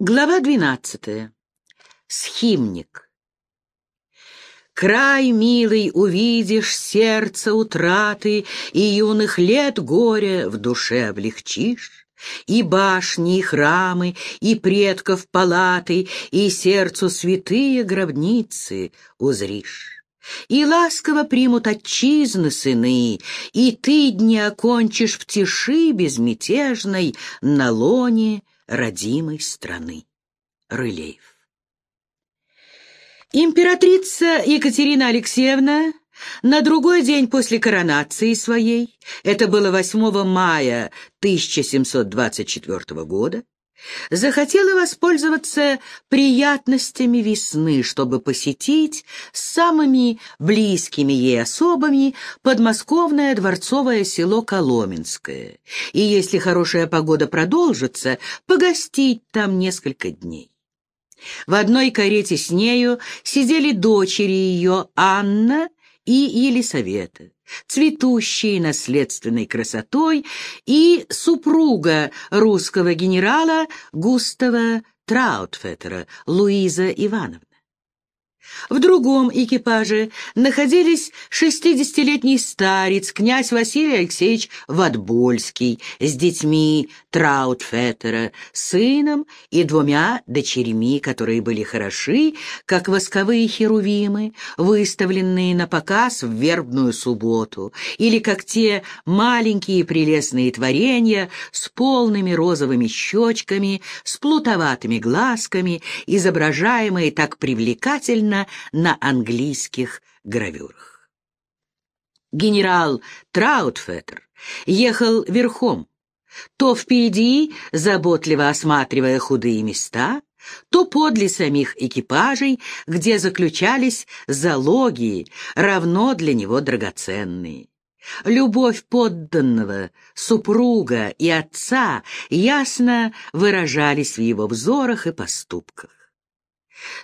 Глава двенадцатая. Схимник. Край милый увидишь, сердце утраты, И юных лет горе в душе облегчишь. И башни, и храмы, и предков палаты, И сердцу святые гробницы узришь. И ласково примут отчизны сыны, И ты дни окончишь в тиши безмятежной На лоне родимой страны. Рылеев. Императрица Екатерина Алексеевна на другой день после коронации своей, это было 8 мая 1724 года, захотела воспользоваться приятностями весны, чтобы посетить с самыми близкими ей особами подмосковное дворцовое село Коломенское, и, если хорошая погода продолжится, погостить там несколько дней. В одной карете с нею сидели дочери ее Анна и Елисавета цветущей наследственной красотой, и супруга русского генерала Густава Траутфеттера, Луиза Ивановна. В другом экипаже находились шестидесятилетний старец, князь Василий Алексеевич Ватбольский, с детьми Траутфеттера, сыном и двумя дочерьми, которые были хороши, как восковые херувимы, выставленные на показ в вербную субботу, или как те маленькие прелестные творения с полными розовыми щечками, с плутоватыми глазками, изображаемые так привлекательно, на английских гравюрах. Генерал Траутфеттер ехал верхом, то впереди, заботливо осматривая худые места, то подле самих экипажей, где заключались залоги, равно для него драгоценные. Любовь подданного, супруга и отца ясно выражались в его взорах и поступках.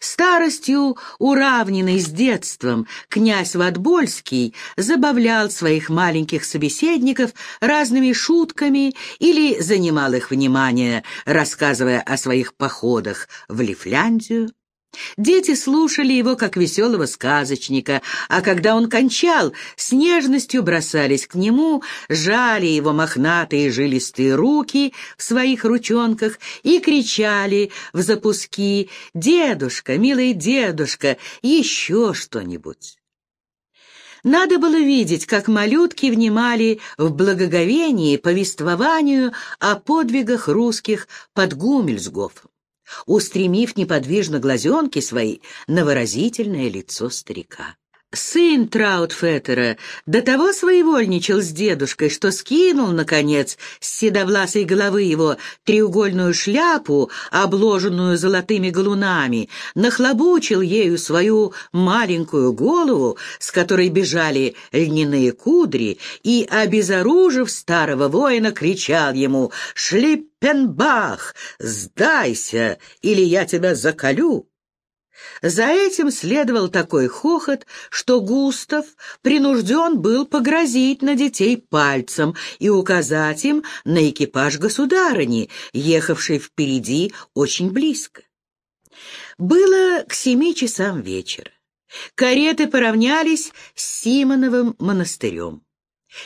Старостью, уравненный с детством, князь Ватбольский забавлял своих маленьких собеседников разными шутками или занимал их внимание, рассказывая о своих походах в Лифляндию, Дети слушали его как веселого сказочника, а когда он кончал, с нежностью бросались к нему, жали его мохнатые жилистые руки в своих ручонках и кричали в запуски «Дедушка, милый дедушка, еще что-нибудь!» Надо было видеть, как малютки внимали в благоговении повествованию о подвигах русских под Гумельсгофом устремив неподвижно глазенки свои на выразительное лицо старика. Сын Траутфеттера до того своевольничал с дедушкой, что скинул, наконец, с седовласой головы его треугольную шляпу, обложенную золотыми галунами, нахлобучил ею свою маленькую голову, с которой бежали льняные кудри, и, обезоружив старого воина, кричал ему «Шлиппенбах! Сдайся, или я тебя заколю!» За этим следовал такой хохот, что Густав принужден был погрозить на детей пальцем и указать им на экипаж государыни, ехавший впереди очень близко. Было к семи часам вечера. Кареты поравнялись с Симоновым монастырем.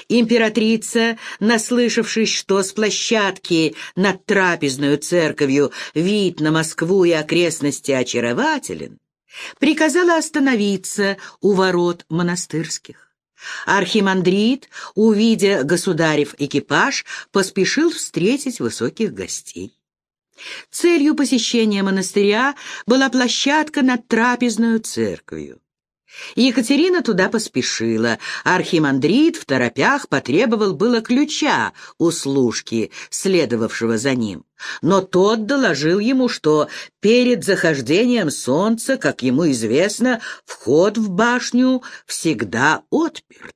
Императрица, наслышавшись, что с площадки над трапезную церковью вид на Москву и окрестности очарователен, приказала остановиться у ворот монастырских. Архимандрит, увидя государев экипаж, поспешил встретить высоких гостей. Целью посещения монастыря была площадка над трапезную церковью. Екатерина туда поспешила. Архимандрит в торопях потребовал было ключа у служки, следовавшего за ним. Но тот доложил ему, что перед захождением солнца, как ему известно, вход в башню всегда отперт.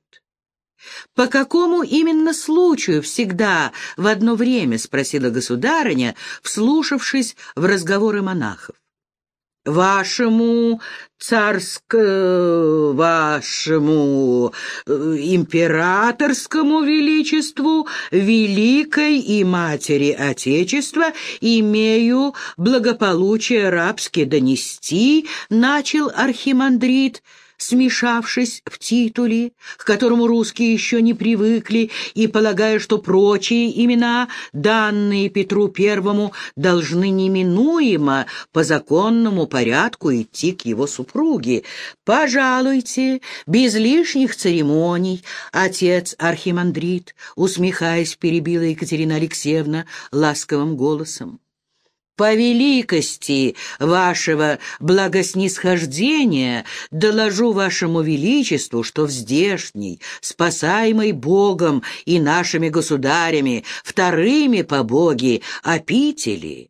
«По какому именно случаю всегда в одно время?» — спросила государыня, вслушавшись в разговоры монахов. Вашему царск... вашему э, императорскому величеству, великой и матери Отечества, имею благополучие рабски донести, начал архимандрит, смешавшись в титуле, к которому русские еще не привыкли, и полагая, что прочие имена, данные Петру Первому, должны неминуемо по законному порядку идти к его супруге. «Пожалуйте, без лишних церемоний, отец Архимандрит», усмехаясь, перебила Екатерина Алексеевна ласковым голосом по великости вашего благоснисхождения доложу вашему величеству, что в здешней, спасаемой Богом и нашими государями, вторыми по боге, опители,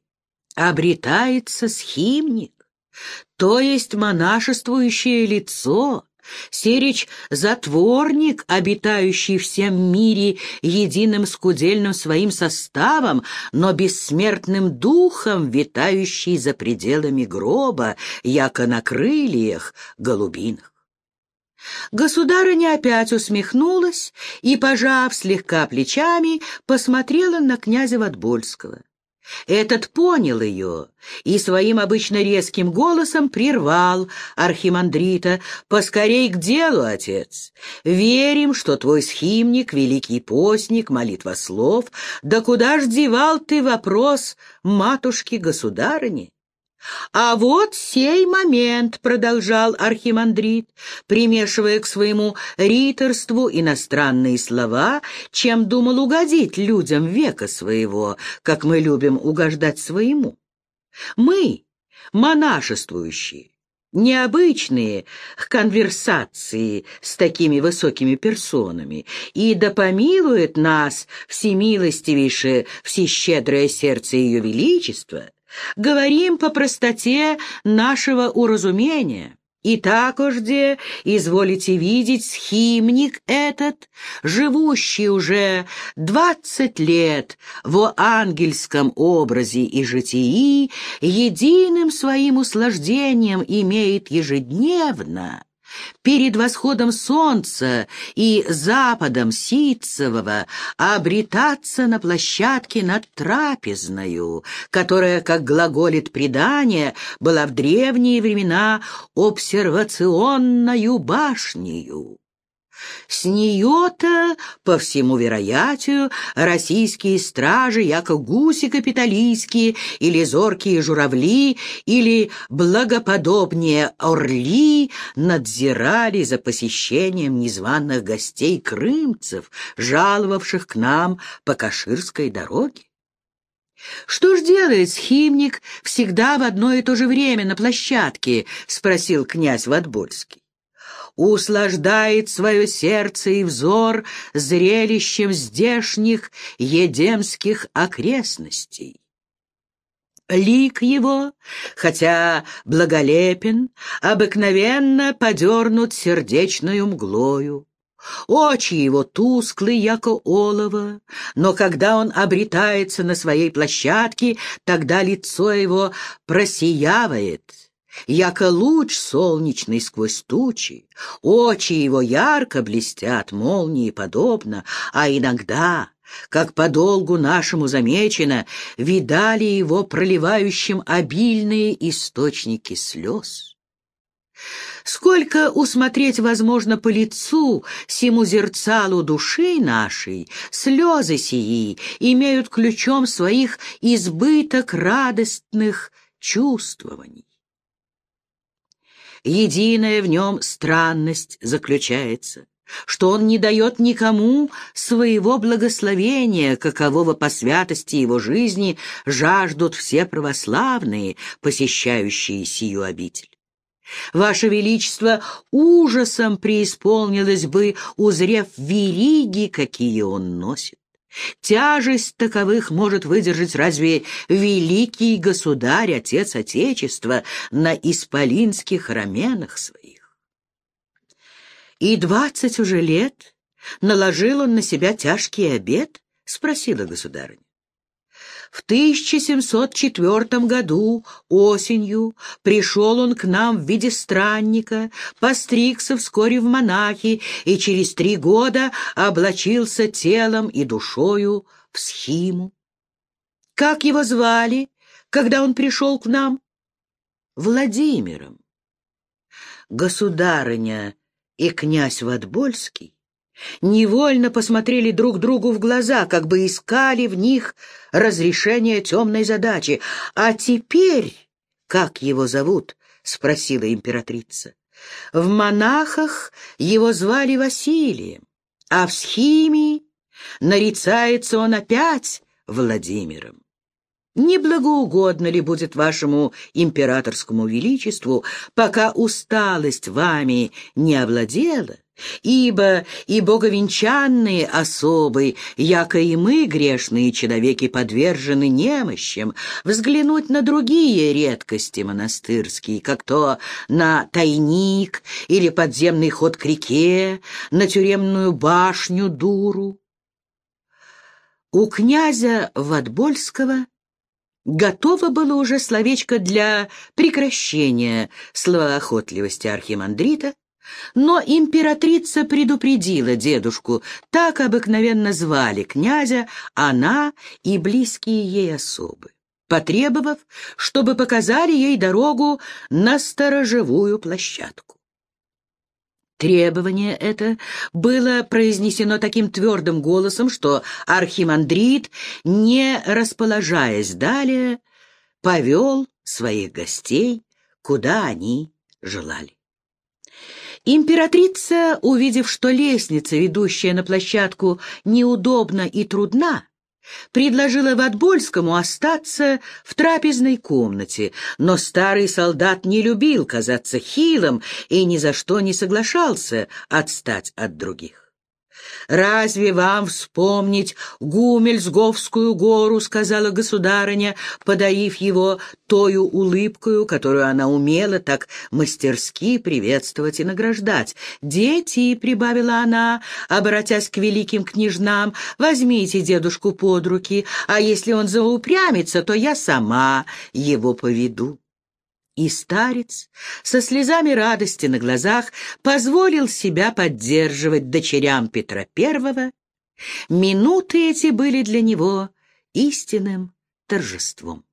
обретается схимник, то есть монашествующее лицо, Серич — затворник, обитающий всем мире единым скудельным своим составом, но бессмертным духом, витающий за пределами гроба, яко на крыльях голубинах. Государыня опять усмехнулась и, пожав слегка плечами, посмотрела на князя Ватбольского. Этот понял ее и своим обычно резким голосом прервал архимандрита. «Поскорей к делу, отец! Верим, что твой схимник, великий постник, молитва слов, да куда ж девал ты вопрос матушки-государыни?» «А вот сей момент», — продолжал архимандрит, примешивая к своему риторству иностранные слова, чем думал угодить людям века своего, как мы любим угождать своему. Мы, монашествующие, необычные к конверсации с такими высокими персонами, и да помилует нас всемилостивейшее, всещедрое сердце Ее Величества — Говорим по простоте нашего уразумения. И так ужде изволите видеть схимник этот, живущий уже двадцать лет в ангельском образе и житии, единым своим услаждением имеет ежедневно перед восходом солнца и западом Ситцевого обретаться на площадке над трапезною, которая, как глаголит предание, была в древние времена обсервационною башнею. С нее-то, по всему вероятию, российские стражи, яко гуси капиталистские, или зоркие журавли, или благоподобнее орли, надзирали за посещением незваных гостей крымцев, жаловавших к нам по Каширской дороге. «Что ж делает схимник всегда в одно и то же время на площадке?» — спросил князь Ватбольский услаждает свое сердце и взор зрелищем здешних едемских окрестностей. Лик его, хотя благолепен, обыкновенно подернут сердечную мглою. Очи его тусклы, яко олово, но когда он обретается на своей площадке, тогда лицо его просиявает, Яко луч солнечный сквозь тучи, очи его ярко блестят, молнии подобно, а иногда, как подолгу нашему замечено, видали его проливающим обильные источники слез. Сколько усмотреть возможно по лицу, сему зерцалу души нашей, слезы сии имеют ключом своих избыток радостных чувствований. Единая в нем странность заключается, что он не дает никому своего благословения, какового по святости его жизни жаждут все православные, посещающие сию обитель. Ваше Величество ужасом преисполнилось бы, узрев вериги, какие он носит. Тяжесть таковых может выдержать разве великий государь, отец Отечества, на исполинских раменах своих? И двадцать уже лет наложил он на себя тяжкий обед? — спросила государыня. В 1704 году осенью пришел он к нам в виде странника, постригся вскоре в монахи и через три года облачился телом и душою в схиму. Как его звали, когда он пришел к нам? Владимиром. Государыня и князь Ватбольский невольно посмотрели друг другу в глаза, как бы искали в них разрешение темной задачи. «А теперь, как его зовут?» — спросила императрица. «В монахах его звали Василием, а в схимии нарицается он опять Владимиром. Не благоугодно ли будет вашему императорскому величеству, пока усталость вами не овладела, ибо и боговенчанные особы, яко и мы, грешные человеки, подвержены немощам, взглянуть на другие редкости монастырские, как то на тайник или подземный ход к реке, на тюремную башню дуру. У князя Ватбольского Готово было уже словечко для прекращения словоохотливости архимандрита, но императрица предупредила дедушку, так обыкновенно звали князя, она и близкие ей особы, потребовав, чтобы показали ей дорогу на сторожевую площадку. Требование это было произнесено таким твердым голосом, что архимандрит, не расположаясь далее, повел своих гостей, куда они желали. Императрица, увидев, что лестница, ведущая на площадку, неудобна и трудна, предложила Ватбольскому остаться в трапезной комнате, но старый солдат не любил казаться хилым и ни за что не соглашался отстать от других. «Разве вам вспомнить Гумельсговскую гору?» — сказала государыня, подаив его тою улыбкою, которую она умела так мастерски приветствовать и награждать. «Дети», — прибавила она, обратясь к великим княжнам, — «возьмите дедушку под руки, а если он заупрямится, то я сама его поведу». И старец со слезами радости на глазах позволил себя поддерживать дочерям Петра I. Минуты эти были для него истинным торжеством.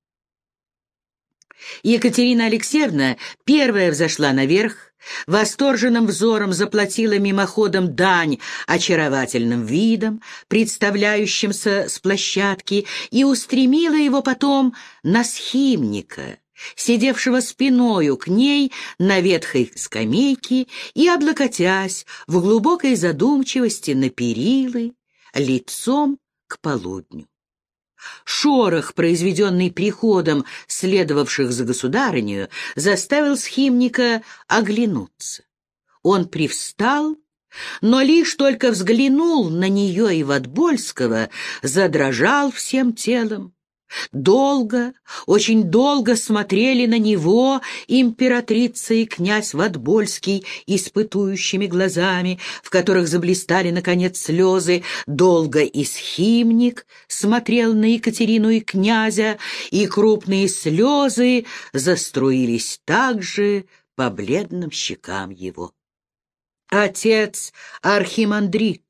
Екатерина Алексеевна первая взошла наверх, восторженным взором заплатила мимоходом дань очаровательным видом, представляющимся с площадки, и устремила его потом на схимника, сидевшего спиною к ней на ветхой скамейке и, облокотясь в глубокой задумчивости на перилы, лицом к полудню. Шорох, произведенный приходом следовавших за государынею, заставил схимника оглянуться. Он привстал, но лишь только взглянул на нее и Ватбольского, задрожал всем телом, Долго, очень долго смотрели на него императрица и князь Ватбольский испытующими глазами, в которых заблистали, наконец, слезы. Долго и схимник смотрел на Екатерину и князя, и крупные слезы заструились также по бледным щекам его. Отец Архимандрит,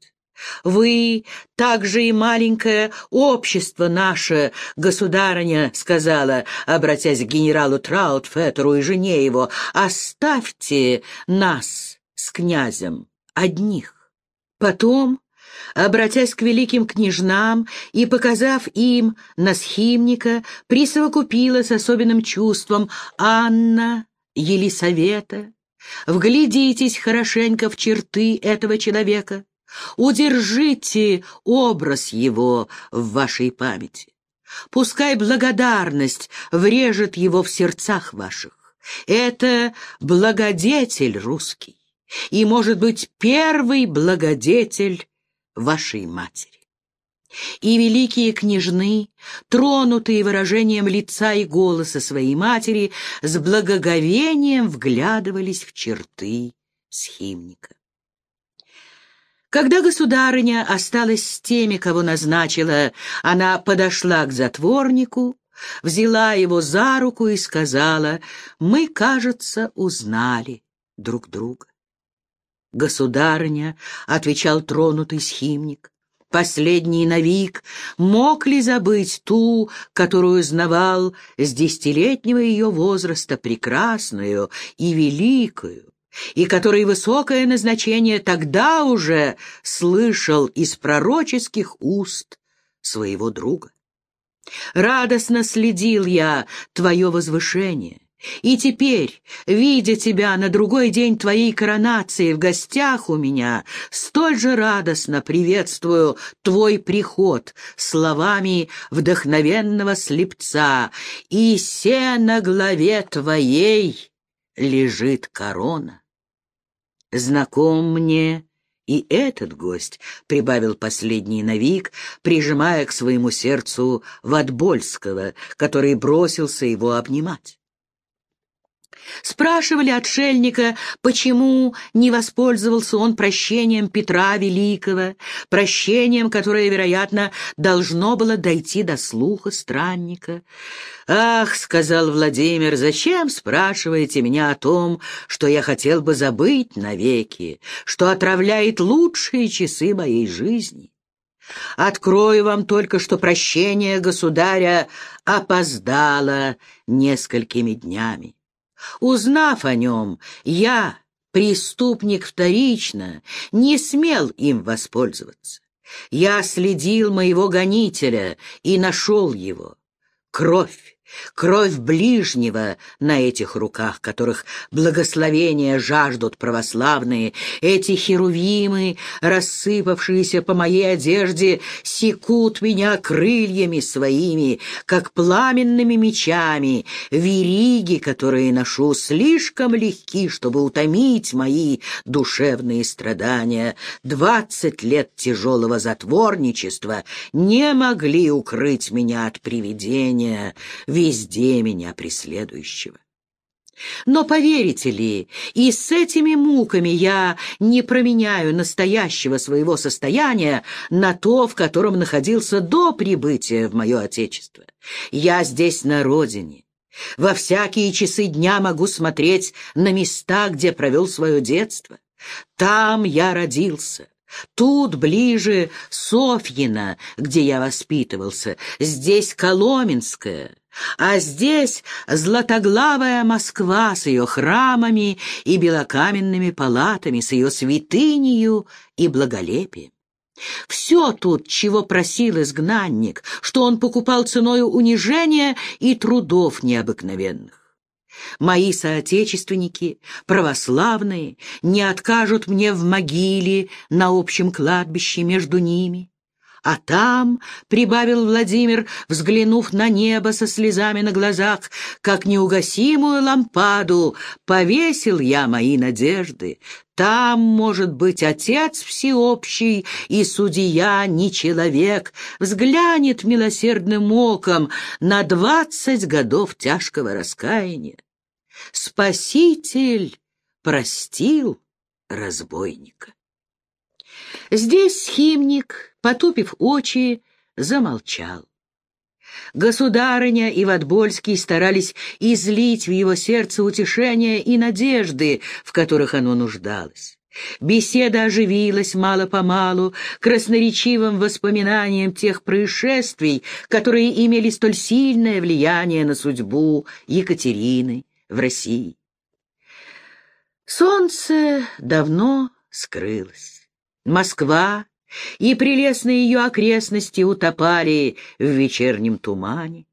вы также и маленькое общество наше, государыня, сказала, обратясь к генералу Траутфеттеру и жене его, оставьте нас с князем одних. Потом, обратясь к великим княжнам и показав им на схимника, присовокупила с особенным чувством Анна, Елисавета, Вглядитесь хорошенько в черты этого человека. Удержите образ его в вашей памяти. Пускай благодарность врежет его в сердцах ваших. Это благодетель русский и, может быть, первый благодетель вашей матери. И великие княжны, тронутые выражением лица и голоса своей матери, с благоговением вглядывались в черты схимника. Когда государыня осталась с теми, кого назначила, она подошла к затворнику, взяла его за руку и сказала, «Мы, кажется, узнали друг друга». «Государыня», — отвечал тронутый схимник, последний навик, мог ли забыть ту, которую знавал с десятилетнего ее возраста прекрасную и великую, и который высокое назначение тогда уже слышал из пророческих уст своего друга. Радостно следил я твое возвышение, и теперь, видя тебя на другой день твоей коронации в гостях у меня, столь же радостно приветствую твой приход словами вдохновенного слепца, и се на главе твоей лежит корона. Знаком мне и этот гость, — прибавил последний навик, прижимая к своему сердцу Ватбольского, который бросился его обнимать. Спрашивали отшельника, почему не воспользовался он прощением Петра Великого, прощением, которое, вероятно, должно было дойти до слуха странника. «Ах, — сказал Владимир, — зачем спрашиваете меня о том, что я хотел бы забыть навеки, что отравляет лучшие часы моей жизни?» Открою вам только, что прощение государя опоздало несколькими днями. Узнав о нем, я, преступник вторично, не смел им воспользоваться. Я следил моего гонителя и нашел его. Кровь, Кровь ближнего на этих руках, которых благословения жаждут православные, эти херувимы, рассыпавшиеся по моей одежде, секут меня крыльями своими, как пламенными мечами, вериги, которые ношу, слишком легки, чтобы утомить мои душевные страдания. Двадцать лет тяжелого затворничества не могли укрыть меня от привидения, везде меня преследующего. Но поверите ли, и с этими муками я не променяю настоящего своего состояния на то, в котором находился до прибытия в мое Отечество. Я здесь на родине. Во всякие часы дня могу смотреть на места, где провел свое детство. Там я родился. Тут ближе Софьина, где я воспитывался, здесь Коломенская, а здесь златоглавая Москва с ее храмами и белокаменными палатами, с ее святынею и благолепием. Все тут, чего просил изгнанник, что он покупал ценою унижения и трудов необыкновенных. Мои соотечественники, православные, не откажут мне в могиле на общем кладбище между ними. А там, — прибавил Владимир, взглянув на небо со слезами на глазах, как неугасимую лампаду, повесил я мои надежды. Там, может быть, Отец Всеобщий и Судья не человек, взглянет милосердным оком на двадцать годов тяжкого раскаяния. Спаситель простил разбойника. Здесь химник, потупив очи, замолчал. Государыня и Ватбольский старались излить в его сердце утешения и надежды, в которых оно нуждалось. Беседа оживилась мало-помалу красноречивым воспоминанием тех происшествий, которые имели столь сильное влияние на судьбу Екатерины в России. Солнце давно скрылось. Москва и прелестные ее окрестности утопали в вечернем тумане.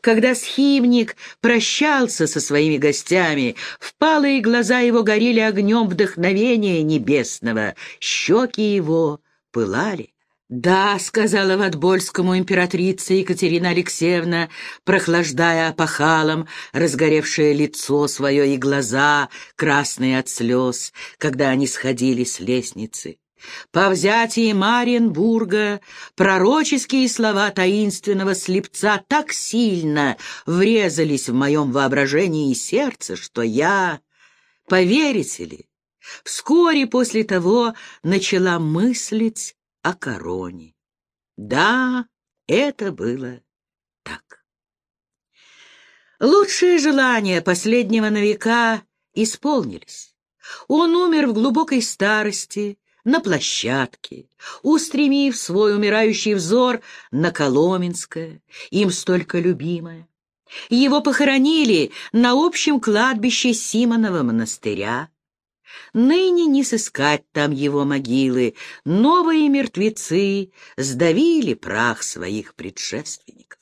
Когда схимник прощался со своими гостями, впалые глаза его горели огнем вдохновения небесного, щеки его пылали. «Да», — сказала Ватбольскому императрица Екатерина Алексеевна, прохлаждая опахалом разгоревшее лицо свое и глаза, красные от слез, когда они сходили с лестницы. По взятии Мариенбурга пророческие слова таинственного слепца так сильно врезались в моем воображении и сердце, что я, поверите ли, вскоре после того начала мыслить о короне. Да, это было так. Лучшие желания последнего новика исполнились. Он умер в глубокой старости, на площадке, устремив свой умирающий взор на Коломенское, им столько любимое. Его похоронили на общем кладбище Симонова монастыря. Ныне не сыскать там его могилы, новые мертвецы сдавили прах своих предшественников.